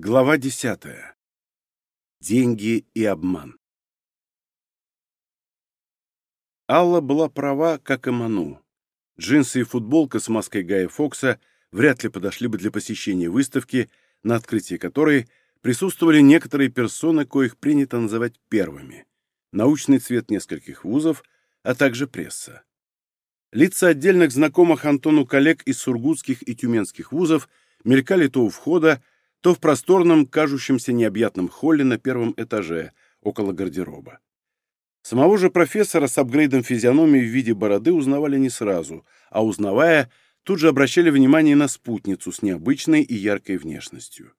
Глава десятая. Деньги и обман. Алла была права, как и Ману. Джинсы и футболка с маской Гая Фокса вряд ли подошли бы для посещения выставки, на открытии которой присутствовали некоторые персоны, коих принято называть первыми. Научный цвет нескольких вузов, а также пресса. Лица отдельных знакомых Антону коллег из сургутских и тюменских вузов мелькали то у входа, то в просторном, кажущемся необъятном холле на первом этаже, около гардероба. Самого же профессора с апгрейдом физиономии в виде бороды узнавали не сразу, а узнавая, тут же обращали внимание на спутницу с необычной и яркой внешностью.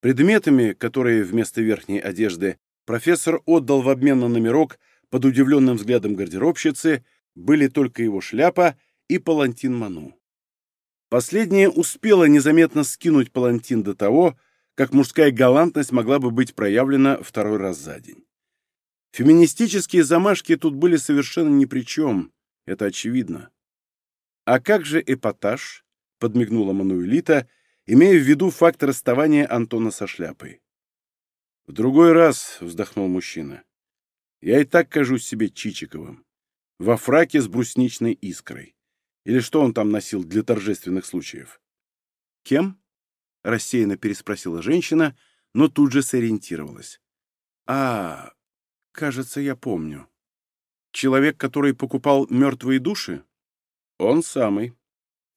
Предметами, которые вместо верхней одежды профессор отдал в обмен на номерок под удивленным взглядом гардеробщицы, были только его шляпа и палантин Ману. Последняя успела незаметно скинуть палантин до того, как мужская галантность могла бы быть проявлена второй раз за день. Феминистические замашки тут были совершенно ни при чем, это очевидно. «А как же эпатаж?» — подмигнула Мануэлита, имея в виду факт расставания Антона со шляпой. «В другой раз», — вздохнул мужчина, — «я и так кажусь себе Чичиковым, во фраке с брусничной искрой. Или что он там носил для торжественных случаев? «Кем?» — рассеянно переспросила женщина, но тут же сориентировалась. «А, кажется, я помню. Человек, который покупал мертвые души?» «Он самый».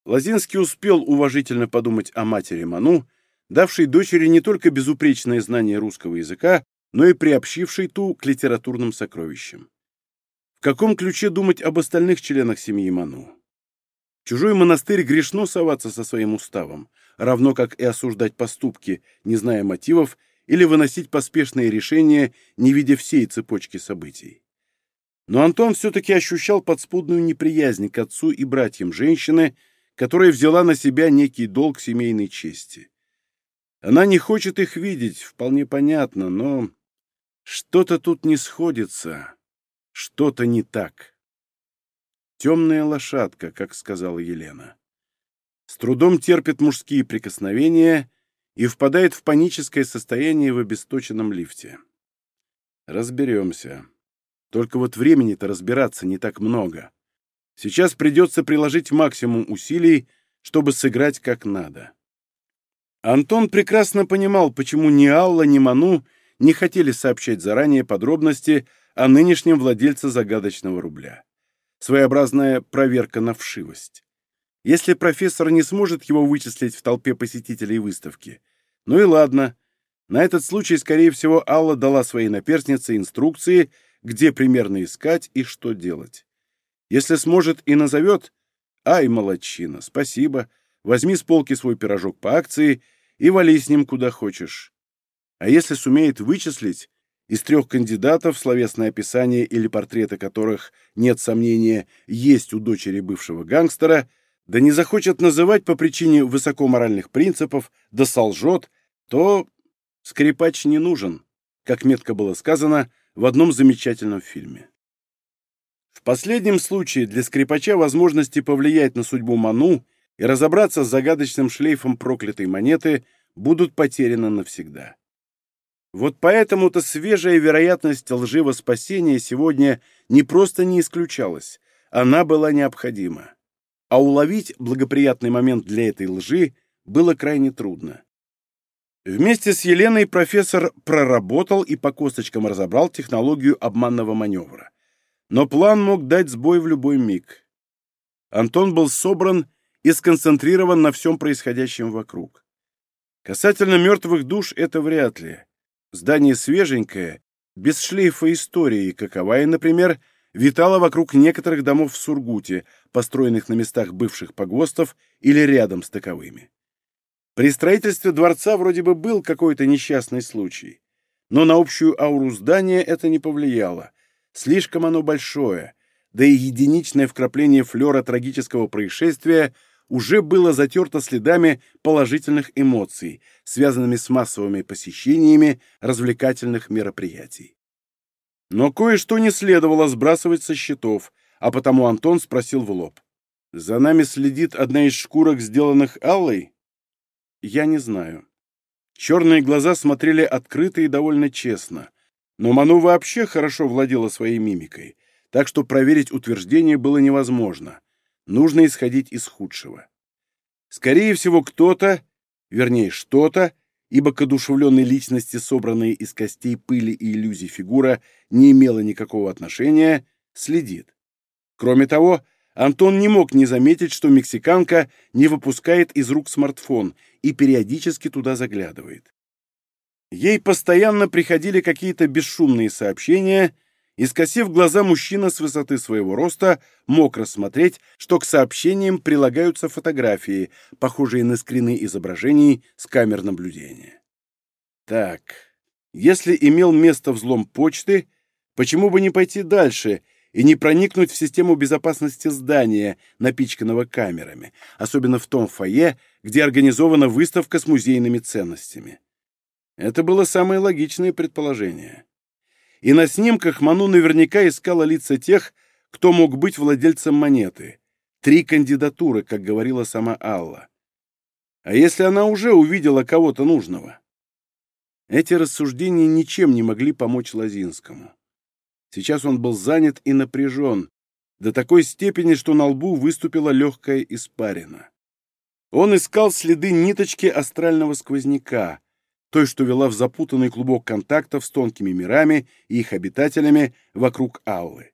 Лозинский успел уважительно подумать о матери Ману, давшей дочери не только безупречное знание русского языка, но и приобщившей ту к литературным сокровищам. В каком ключе думать об остальных членах семьи Ману? Чужой монастырь грешно соваться со своим уставом, равно как и осуждать поступки, не зная мотивов, или выносить поспешные решения, не видя всей цепочки событий. Но Антон все-таки ощущал подспудную неприязнь к отцу и братьям женщины, которая взяла на себя некий долг семейной чести. Она не хочет их видеть, вполне понятно, но что-то тут не сходится, что-то не так. Темная лошадка, как сказала Елена. С трудом терпит мужские прикосновения и впадает в паническое состояние в обесточенном лифте. Разберемся. Только вот времени-то разбираться не так много. Сейчас придется приложить максимум усилий, чтобы сыграть как надо. Антон прекрасно понимал, почему ни Алла, ни Ману не хотели сообщать заранее подробности о нынешнем владельце загадочного рубля своеобразная проверка на вшивость. Если профессор не сможет его вычислить в толпе посетителей выставки, ну и ладно. На этот случай, скорее всего, Алла дала своей наперстнице инструкции, где примерно искать и что делать. Если сможет и назовет, ай, молодчина, спасибо, возьми с полки свой пирожок по акции и вали с ним куда хочешь. А если сумеет вычислить, из трех кандидатов, словесное описание или портреты которых, нет сомнения, есть у дочери бывшего гангстера, да не захочет называть по причине высокоморальных принципов, да солжет, то скрипач не нужен, как метко было сказано в одном замечательном фильме. В последнем случае для скрипача возможности повлиять на судьбу Ману и разобраться с загадочным шлейфом проклятой монеты будут потеряны навсегда. Вот поэтому-то свежая вероятность лживого спасения сегодня не просто не исключалась, она была необходима. А уловить благоприятный момент для этой лжи было крайне трудно. Вместе с Еленой профессор проработал и по косточкам разобрал технологию обманного маневра. Но план мог дать сбой в любой миг. Антон был собран и сконцентрирован на всем происходящем вокруг. Касательно мертвых душ это вряд ли. Здание свеженькое, без шлейфа истории, каковая, например, витала вокруг некоторых домов в Сургуте, построенных на местах бывших погостов или рядом с таковыми. При строительстве дворца вроде бы был какой-то несчастный случай, но на общую ауру здания это не повлияло. Слишком оно большое, да и единичное вкрапление флера трагического происшествия – уже было затерто следами положительных эмоций, связанными с массовыми посещениями развлекательных мероприятий. Но кое-что не следовало сбрасывать со счетов, а потому Антон спросил в лоб. «За нами следит одна из шкурок, сделанных Аллой?» «Я не знаю». Черные глаза смотрели открыто и довольно честно. Но Ману вообще хорошо владела своей мимикой, так что проверить утверждение было невозможно. Нужно исходить из худшего. Скорее всего, кто-то, вернее, что-то, ибо к одушевленной личности, собранной из костей, пыли и иллюзий фигура, не имела никакого отношения, следит. Кроме того, Антон не мог не заметить, что мексиканка не выпускает из рук смартфон и периодически туда заглядывает. Ей постоянно приходили какие-то бесшумные сообщения, и, скосив глаза, мужчина с высоты своего роста мог рассмотреть, что к сообщениям прилагаются фотографии, похожие на скрины изображений с камер наблюдения. Так, если имел место взлом почты, почему бы не пойти дальше и не проникнуть в систему безопасности здания, напичканного камерами, особенно в том фойе, где организована выставка с музейными ценностями? Это было самое логичное предположение и на снимках Ману наверняка искала лица тех, кто мог быть владельцем монеты. Три кандидатуры, как говорила сама Алла. А если она уже увидела кого-то нужного? Эти рассуждения ничем не могли помочь Лозинскому. Сейчас он был занят и напряжен, до такой степени, что на лбу выступила легкая испарина. Он искал следы ниточки астрального сквозняка, той, что вела в запутанный клубок контактов с тонкими мирами и их обитателями вокруг Аллы.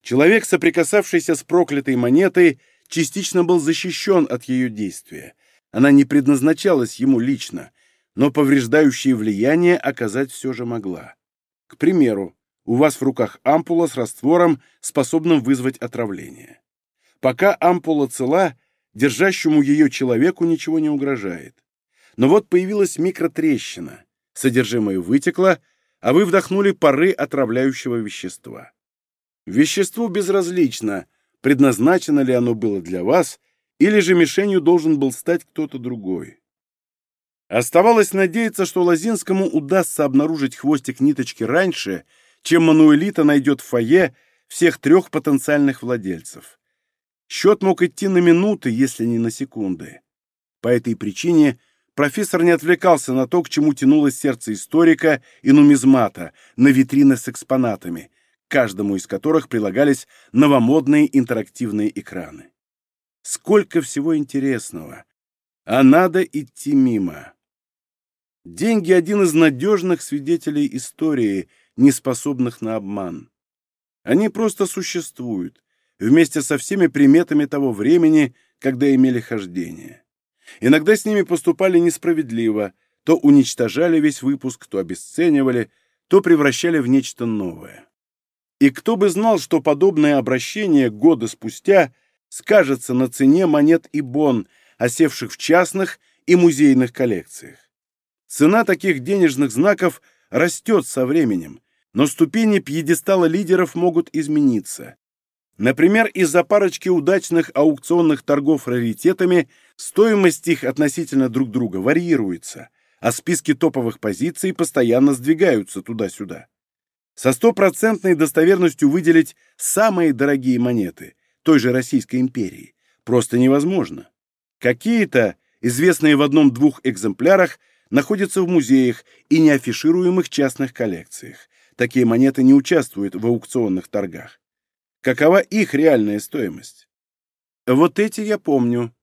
Человек, соприкасавшийся с проклятой монетой, частично был защищен от ее действия. Она не предназначалась ему лично, но повреждающее влияние оказать все же могла. К примеру, у вас в руках ампула с раствором, способным вызвать отравление. Пока ампула цела, держащему ее человеку ничего не угрожает. Но вот появилась микротрещина, содержимое вытекло, а вы вдохнули пары отравляющего вещества. Веществу безразлично, предназначено ли оно было для вас, или же мишенью должен был стать кто-то другой. Оставалось надеяться, что Лозинскому удастся обнаружить хвостик ниточки раньше, чем Мануэлита найдет в фойе всех трех потенциальных владельцев. Счет мог идти на минуты, если не на секунды. По этой причине профессор не отвлекался на то, к чему тянулось сердце историка и нумизмата, на витрины с экспонатами, каждому из которых прилагались новомодные интерактивные экраны. Сколько всего интересного! А надо идти мимо. Деньги — один из надежных свидетелей истории, не способных на обман. Они просто существуют, вместе со всеми приметами того времени, когда имели хождение. Иногда с ними поступали несправедливо, то уничтожали весь выпуск, то обесценивали, то превращали в нечто новое. И кто бы знал, что подобное обращение года спустя скажется на цене монет и бон, осевших в частных и музейных коллекциях. Цена таких денежных знаков растет со временем, но ступени пьедестала лидеров могут измениться. Например, из-за парочки удачных аукционных торгов раритетами стоимость их относительно друг друга варьируется, а списки топовых позиций постоянно сдвигаются туда-сюда. Со стопроцентной достоверностью выделить самые дорогие монеты той же Российской империи просто невозможно. Какие-то, известные в одном-двух экземплярах, находятся в музеях и неафишируемых частных коллекциях. Такие монеты не участвуют в аукционных торгах. Какова их реальная стоимость? Вот эти я помню.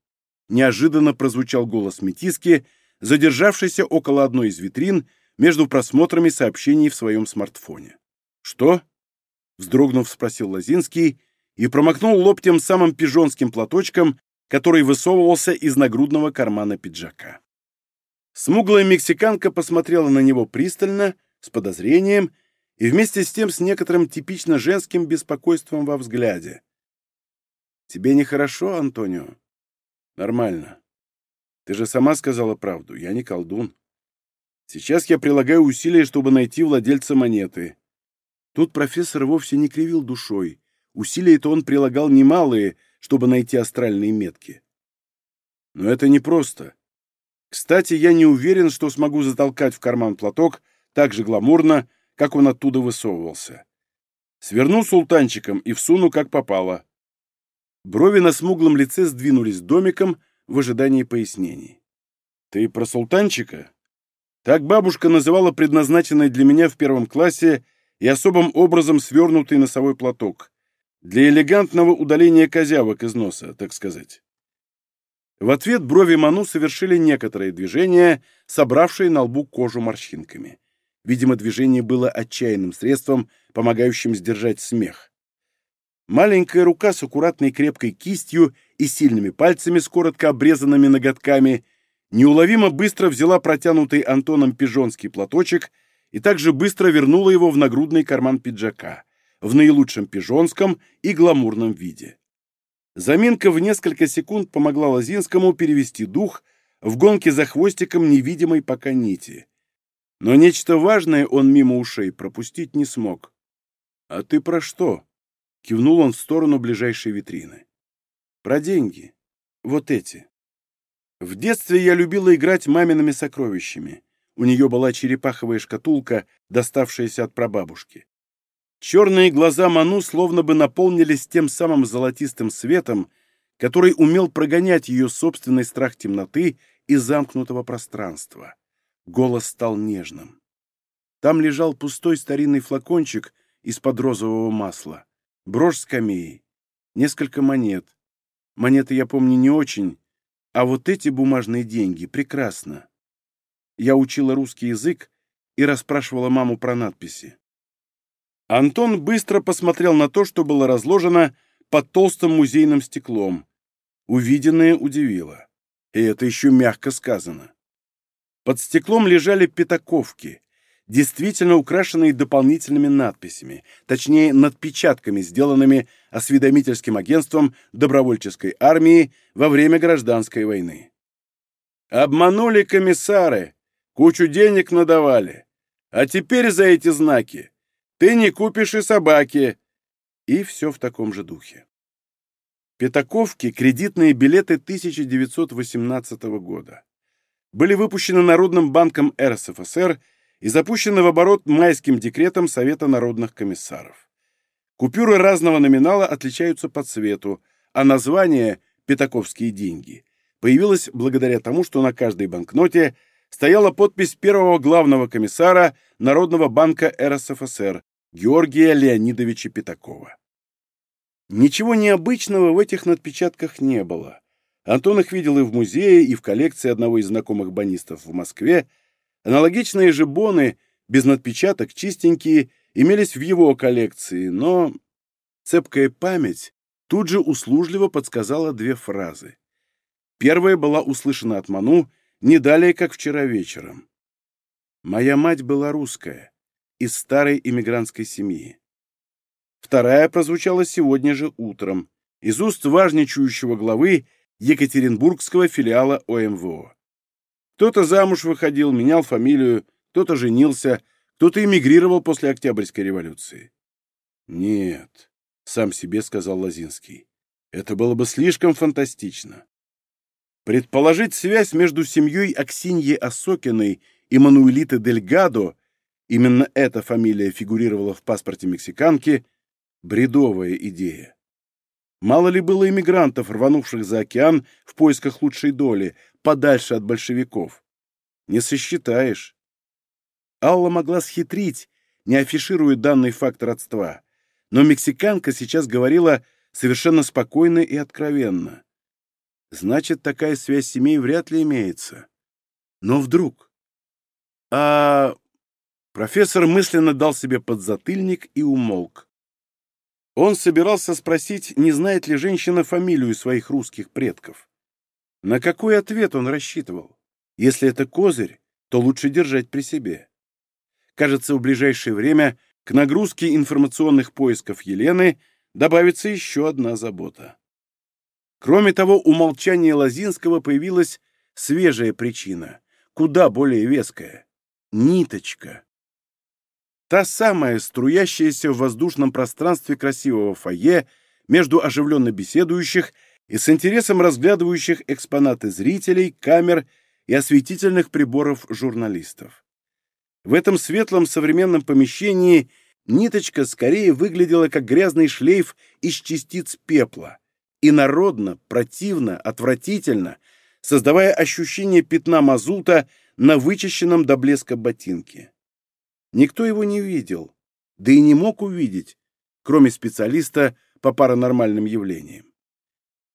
Неожиданно прозвучал голос Метиски, задержавшийся около одной из витрин между просмотрами сообщений в своем смартфоне. «Что?» — вздрогнув, спросил Лозинский и промокнул лоб тем самым пижонским платочком, который высовывался из нагрудного кармана пиджака. Смуглая мексиканка посмотрела на него пристально, с подозрением и вместе с тем с некоторым типично женским беспокойством во взгляде. «Тебе нехорошо, Антонио?» «Нормально. Ты же сама сказала правду, я не колдун. Сейчас я прилагаю усилия, чтобы найти владельца монеты». Тут профессор вовсе не кривил душой. Усилия-то он прилагал немалые, чтобы найти астральные метки. Но это непросто. Кстати, я не уверен, что смогу затолкать в карман платок так же гламурно, как он оттуда высовывался. Сверну султанчиком и всуну, как попало. Брови на смуглом лице сдвинулись домиком в ожидании пояснений. «Ты про султанчика?» Так бабушка называла предназначенный для меня в первом классе и особым образом свернутый носовой платок. Для элегантного удаления козявок из носа, так сказать. В ответ брови Ману совершили некоторые движения, собравшие на лбу кожу морщинками. Видимо, движение было отчаянным средством, помогающим сдержать смех. Маленькая рука с аккуратной крепкой кистью и сильными пальцами с коротко обрезанными ноготками неуловимо быстро взяла протянутый Антоном пижонский платочек и также быстро вернула его в нагрудный карман пиджака, в наилучшем пижонском и гламурном виде. Заминка в несколько секунд помогла Лозинскому перевести дух в гонке за хвостиком невидимой пока нити. Но нечто важное он мимо ушей пропустить не смог. «А ты про что?» — кивнул он в сторону ближайшей витрины. «Про деньги. Вот эти. В детстве я любила играть мамиными сокровищами. У нее была черепаховая шкатулка, доставшаяся от прабабушки. Черные глаза Ману словно бы наполнились тем самым золотистым светом, который умел прогонять ее собственный страх темноты и замкнутого пространства. Голос стал нежным. Там лежал пустой старинный флакончик из-под розового масла, брошь с камеей, несколько монет. Монеты я помню не очень, а вот эти бумажные деньги прекрасно. Я учила русский язык и расспрашивала маму про надписи. Антон быстро посмотрел на то, что было разложено под толстым музейным стеклом. Увиденное удивило. И это еще мягко сказано. Под стеклом лежали пятаковки, действительно украшенные дополнительными надписями, точнее, надпечатками, сделанными осведомительским агентством добровольческой армии во время гражданской войны. Обманули комиссары, кучу денег надавали. А теперь за эти знаки ты не купишь и собаки. И все в таком же духе. Пятаковки – кредитные билеты 1918 года были выпущены Народным банком РСФСР и запущены в оборот майским декретом Совета народных комиссаров. Купюры разного номинала отличаются по цвету, а название «Пятаковские деньги» появилось благодаря тому, что на каждой банкноте стояла подпись первого главного комиссара Народного банка РСФСР Георгия Леонидовича Пятакова. Ничего необычного в этих надпечатках не было. Антон их видел и в музее, и в коллекции одного из знакомых банистов в Москве. Аналогичные же боны, без надпечаток, чистенькие, имелись в его коллекции, но цепкая память тут же услужливо подсказала две фразы. Первая была услышана от Ману не далее, как вчера вечером. «Моя мать была русская, из старой иммигрантской семьи». Вторая прозвучала сегодня же утром, из уст важничающего главы Екатеринбургского филиала ОМВО. Кто-то замуж выходил, менял фамилию, кто-то женился, кто-то эмигрировал после Октябрьской революции. «Нет», — сам себе сказал Лозинский, — «это было бы слишком фантастично». Предположить связь между семьей Аксиньи Осокиной и Мануэлиты Дельгадо, именно эта фамилия фигурировала в паспорте мексиканки, бредовая идея. Мало ли было иммигрантов, рванувших за океан в поисках лучшей доли, подальше от большевиков. Не сосчитаешь. Алла могла схитрить, не афишируя данный факт родства. Но мексиканка сейчас говорила совершенно спокойно и откровенно. Значит, такая связь семей вряд ли имеется. Но вдруг... А... Профессор мысленно дал себе подзатыльник и умолк. Он собирался спросить, не знает ли женщина фамилию своих русских предков. На какой ответ он рассчитывал? Если это козырь, то лучше держать при себе. Кажется, в ближайшее время к нагрузке информационных поисков Елены добавится еще одна забота. Кроме того, у молчания Лозинского появилась свежая причина, куда более веская — ниточка. Та самая, струящаяся в воздушном пространстве красивого фойе между оживленно беседующих и с интересом разглядывающих экспонаты зрителей, камер и осветительных приборов журналистов. В этом светлом современном помещении ниточка скорее выглядела как грязный шлейф из частиц пепла, и народно, противно, отвратительно, создавая ощущение пятна мазута на вычищенном до блеска ботинке. Никто его не видел, да и не мог увидеть, кроме специалиста по паранормальным явлениям.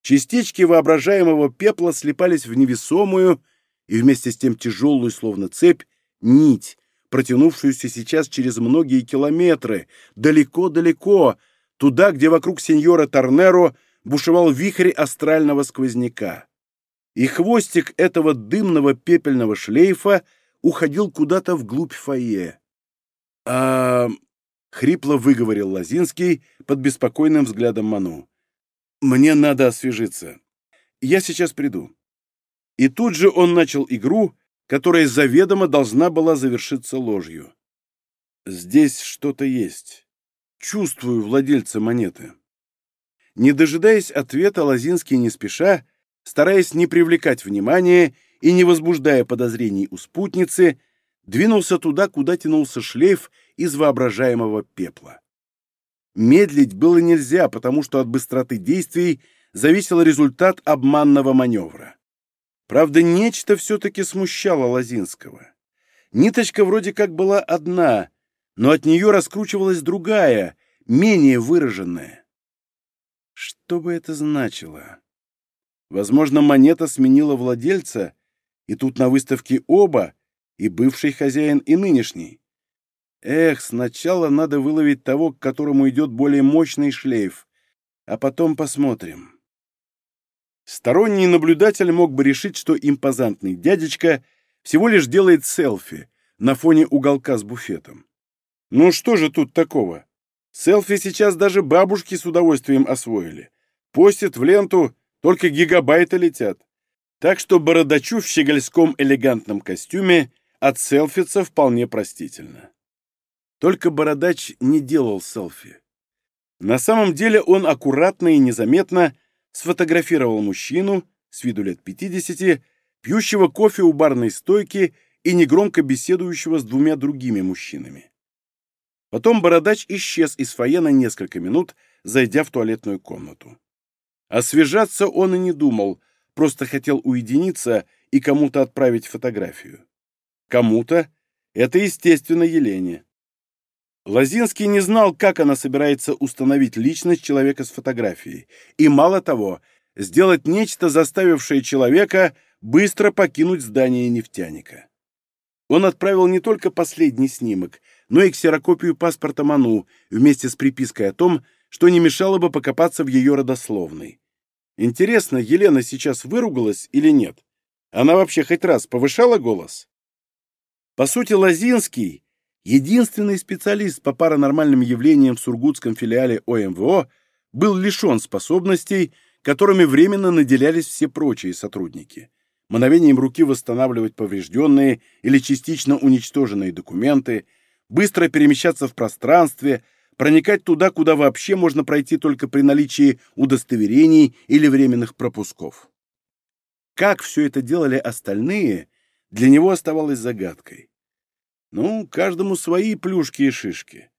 Частички воображаемого пепла слипались в невесомую и вместе с тем тяжелую, словно цепь, нить, протянувшуюся сейчас через многие километры, далеко-далеко, туда, где вокруг сеньора Торнеро бушевал вихрь астрального сквозняка. И хвостик этого дымного пепельного шлейфа уходил куда-то вглубь фойе. «А...» — хрипло выговорил Лозинский под беспокойным взглядом Ману. «Мне надо освежиться. Я сейчас приду». И тут же он начал игру, которая заведомо должна была завершиться ложью. Здесь что-то есть. Чувствую владельца монеты. Не дожидаясь ответа, Лозинский не спеша, стараясь не привлекать внимания и не возбуждая подозрений у спутницы, двинулся туда, куда тянулся шлейф из воображаемого пепла. Медлить было нельзя, потому что от быстроты действий зависел результат обманного маневра. Правда, нечто все-таки смущало Лозинского. Ниточка вроде как была одна, но от нее раскручивалась другая, менее выраженная. Что бы это значило? Возможно, монета сменила владельца, и тут на выставке оба, и бывший хозяин, и нынешний. Эх, сначала надо выловить того, к которому идет более мощный шлейф, а потом посмотрим. Сторонний наблюдатель мог бы решить, что импозантный дядечка всего лишь делает селфи на фоне уголка с буфетом. Ну что же тут такого? Селфи сейчас даже бабушки с удовольствием освоили. Постят в ленту, только гигабайты летят. Так что бородачу в щегольском элегантном костюме отселфиться вполне простительно. Только бородач не делал селфи. На самом деле он аккуратно и незаметно сфотографировал мужчину, с виду лет 50, пьющего кофе у барной стойки и негромко беседующего с двумя другими мужчинами. Потом бородач исчез из фойе на несколько минут, зайдя в туалетную комнату. Освежаться он и не думал, просто хотел уединиться и кому-то отправить фотографию. Кому-то — это, естественно, Елене. Лозинский не знал, как она собирается установить личность человека с фотографией, и, мало того, сделать нечто, заставившее человека быстро покинуть здание нефтяника. Он отправил не только последний снимок, но и ксерокопию паспорта Ману вместе с припиской о том, что не мешало бы покопаться в ее родословной. Интересно, Елена сейчас выругалась или нет? Она вообще хоть раз повышала голос? По сути, Лозинский единственный специалист по паранормальным явлениям в сургутском филиале ОМВО, был лишен способностей, которыми временно наделялись все прочие сотрудники. Мановением руки восстанавливать поврежденные или частично уничтоженные документы, быстро перемещаться в пространстве, проникать туда, куда вообще можно пройти только при наличии удостоверений или временных пропусков. Как все это делали остальные, для него оставалось загадкой. Ну, каждому свои плюшки и шишки.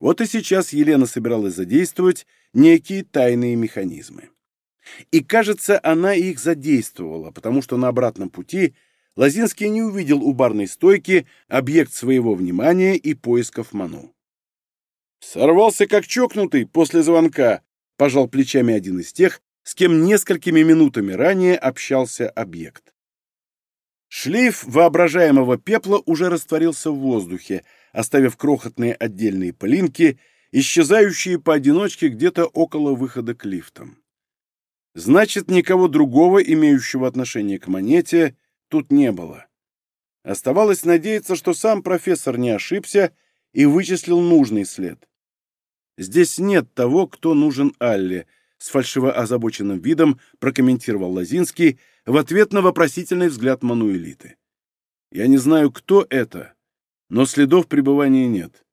Вот и сейчас Елена собиралась задействовать некие тайные механизмы. И, кажется, она их задействовала, потому что на обратном пути Лозинский не увидел у барной стойки объект своего внимания и поисков Ману. «Сорвался как чокнутый после звонка», — пожал плечами один из тех, с кем несколькими минутами ранее общался объект. Шлейф воображаемого пепла уже растворился в воздухе, оставив крохотные отдельные пылинки, исчезающие поодиночке где-то около выхода к лифтам. Значит, никого другого, имеющего отношение к монете, тут не было. Оставалось надеяться, что сам профессор не ошибся и вычислил нужный след. Здесь нет того, кто нужен Алле, с фальшиво озабоченным видом прокомментировал Лозинский, в ответ на вопросительный взгляд Мануэлиты. «Я не знаю, кто это, но следов пребывания нет».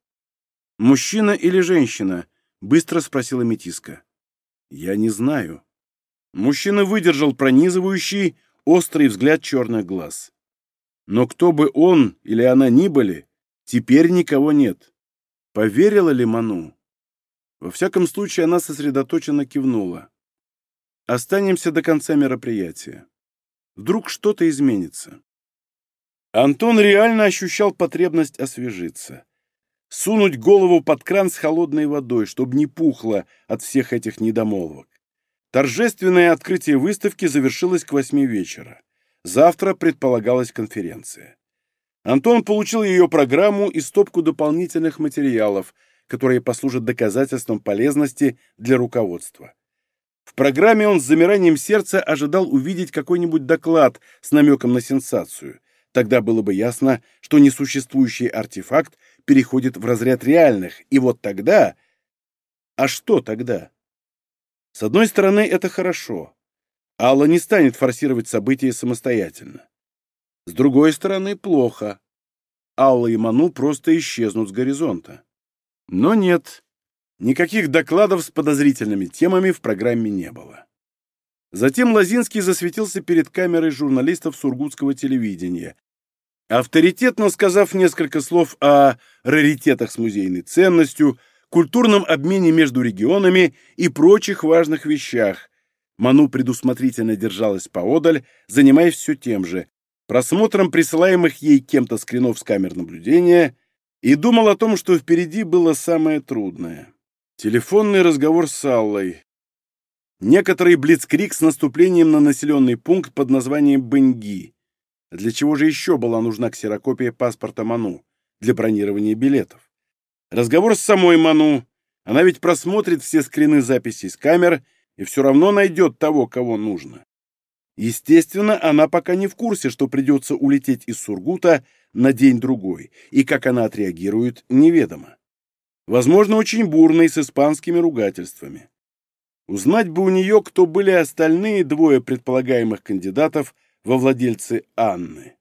«Мужчина или женщина?» — быстро спросила Метиска. «Я не знаю». Мужчина выдержал пронизывающий, острый взгляд черных глаз. Но кто бы он или она ни были, теперь никого нет. Поверила ли Ману? Во всяком случае, она сосредоточенно кивнула. Останемся до конца мероприятия. Вдруг что-то изменится. Антон реально ощущал потребность освежиться. Сунуть голову под кран с холодной водой, чтобы не пухло от всех этих недомолвок. Торжественное открытие выставки завершилось к восьми вечера. Завтра предполагалась конференция. Антон получил ее программу и стопку дополнительных материалов, которые послужат доказательством полезности для руководства. В программе он с замиранием сердца ожидал увидеть какой-нибудь доклад с намеком на сенсацию. Тогда было бы ясно, что несуществующий артефакт переходит в разряд реальных, и вот тогда... А что тогда? С одной стороны, это хорошо. Алла не станет форсировать события самостоятельно. С другой стороны, плохо. Алла и Ману просто исчезнут с горизонта. Но нет, никаких докладов с подозрительными темами в программе не было. Затем Лозинский засветился перед камерой журналистов сургутского телевидения, авторитетно сказав несколько слов о раритетах с музейной ценностью, культурном обмене между регионами и прочих важных вещах. Ману предусмотрительно держалась поодаль, занимаясь все тем же, просмотром присылаемых ей кем-то скринов с камер наблюдения, и думал о том, что впереди было самое трудное. Телефонный разговор с Аллой. Некоторый блицкрик с наступлением на населенный пункт под названием Бенги. Для чего же еще была нужна ксерокопия паспорта Ману? Для бронирования билетов. Разговор с самой Ману. Она ведь просмотрит все скрины записей с камер и все равно найдет того, кого нужно. Естественно, она пока не в курсе, что придется улететь из Сургута на день-другой, и как она отреагирует, неведомо. Возможно, очень бурной, с испанскими ругательствами. Узнать бы у нее, кто были остальные двое предполагаемых кандидатов во владельцы Анны.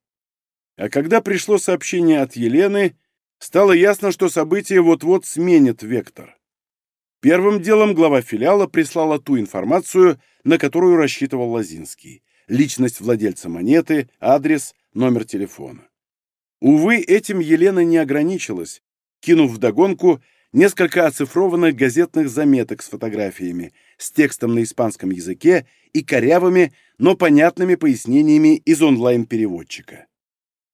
А когда пришло сообщение от Елены, Стало ясно, что события вот-вот сменят вектор. Первым делом глава филиала прислала ту информацию, на которую рассчитывал Лозинский. Личность владельца монеты, адрес, номер телефона. Увы, этим Елена не ограничилась, кинув вдогонку несколько оцифрованных газетных заметок с фотографиями, с текстом на испанском языке и корявыми, но понятными пояснениями из онлайн-переводчика.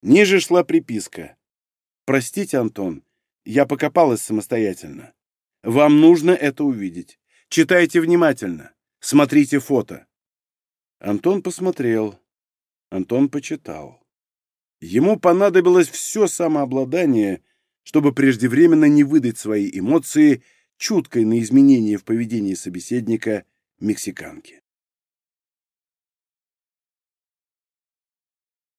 Ниже шла приписка Простите, Антон, я покопалась самостоятельно. Вам нужно это увидеть. Читайте внимательно. Смотрите фото. Антон посмотрел. Антон почитал. Ему понадобилось все самообладание, чтобы преждевременно не выдать свои эмоции чуткой на изменения в поведении собеседника мексиканки.